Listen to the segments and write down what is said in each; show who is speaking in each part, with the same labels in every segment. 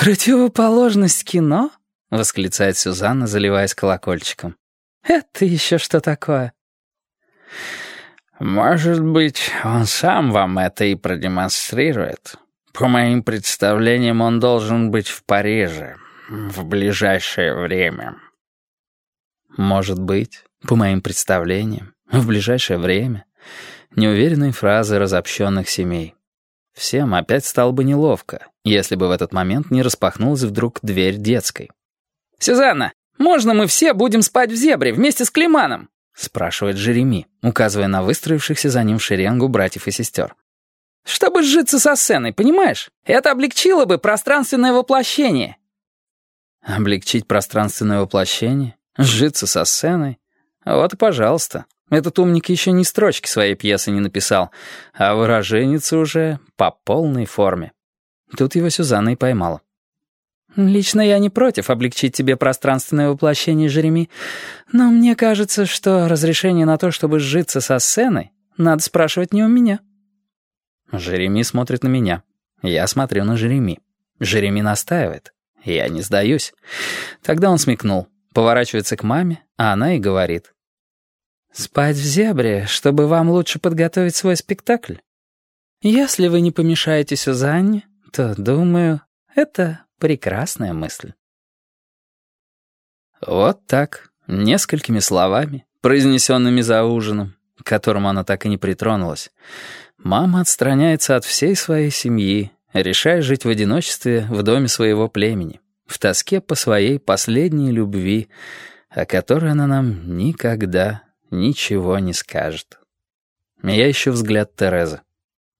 Speaker 1: «Противоположность кино?» — восклицает Сюзанна, заливаясь колокольчиком. «Это еще что такое?»
Speaker 2: «Может быть, он сам вам это и продемонстрирует. По моим представлениям, он должен быть в Париже в ближайшее время».
Speaker 1: «Может быть, по моим представлениям, в ближайшее время». Неуверенные фразы разобщенных семей. Всем опять стало бы неловко, если бы в этот момент не распахнулась вдруг дверь детской.
Speaker 3: «Сюзанна, можно мы все будем спать в зебре вместе с Климаном?»
Speaker 1: спрашивает Жереми, указывая на выстроившихся за ним шеренгу братьев и сестер.
Speaker 3: «Чтобы сжиться со сценой, понимаешь? Это облегчило бы пространственное воплощение».
Speaker 1: «Облегчить пространственное воплощение? Сжиться со сценой? Вот и пожалуйста». Этот умник еще ни строчки своей пьесы не написал, а выраженница уже по полной форме. Тут его Сюзанна и поймала.
Speaker 3: «Лично я не против облегчить тебе пространственное воплощение, Жереми, но мне кажется, что разрешение на то, чтобы сжиться со сценой, надо спрашивать не у меня».
Speaker 1: Жереми смотрит на меня. Я смотрю на Жереми. Жереми настаивает. Я не сдаюсь. Тогда он смекнул, поворачивается к маме, а она и говорит.
Speaker 3: «Спать в зебре, чтобы вам лучше подготовить свой спектакль? Если вы не помешаете Сюзанне, то, думаю, это прекрасная мысль».
Speaker 1: Вот так, несколькими словами, произнесенными за ужином, к которому она так и не притронулась, мама отстраняется от всей своей семьи, решая жить в одиночестве в доме своего племени, в тоске по своей последней любви, о которой она нам никогда ничего не скажет. Я ищу взгляд Терезы.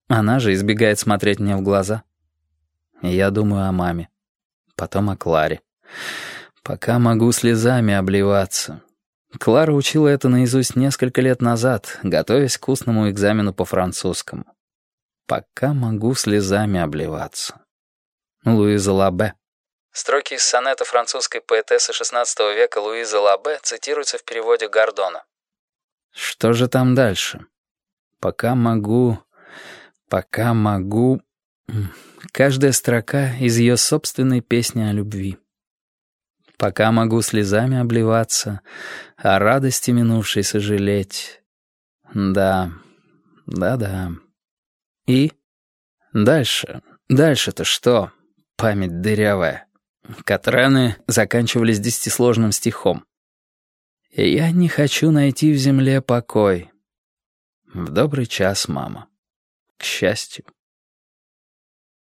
Speaker 1: Она же избегает смотреть мне в глаза. Я думаю о маме. Потом о Кларе. Пока могу слезами обливаться. Клара учила это наизусть несколько лет назад, готовясь к устному экзамену по французскому. Пока могу слезами обливаться. Луиза Лабе. Строки из сонета французской поэтессы XVI века Луизы Лабе цитируются в переводе Гордона. Что же там дальше? Пока могу... Пока могу... Каждая строка из ее собственной песни о любви. Пока могу слезами обливаться, о радости минувшей сожалеть. Да, да-да. И? Дальше. Дальше-то что? Память дырявая. Катраны заканчивались десятисложным стихом. Я не хочу найти в земле покой. В добрый час, мама. К счастью.